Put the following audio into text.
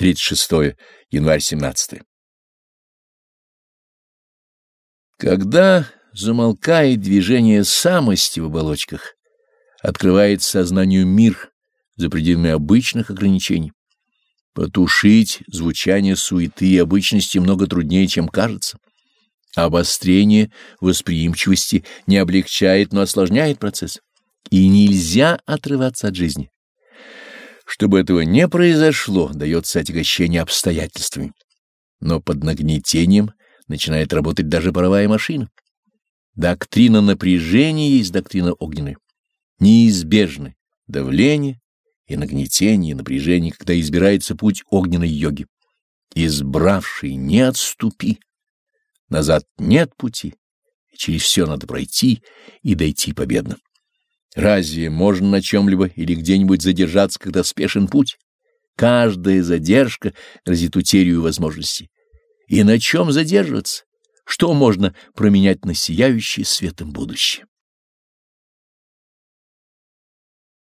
36 январь 17 Когда замолкает движение самости в оболочках, открывает сознанию мир за пределами обычных ограничений. Потушить звучание суеты и обычности много труднее, чем кажется. Обострение восприимчивости не облегчает, но осложняет процесс. И нельзя отрываться от жизни. Чтобы этого не произошло, дается отягощение обстоятельствами. Но под нагнетением начинает работать даже паровая машина. Доктрина напряжения есть доктрина огненная. Неизбежны давление и нагнетение, и напряжение, когда избирается путь огненной йоги. Избравший, не отступи. Назад нет пути, и через все надо пройти и дойти победно. Разве можно на чем-либо или где-нибудь задержаться, когда спешен путь? Каждая задержка грозит утерю возможностей. И на чем задерживаться? Что можно променять на сияющее светом будущее?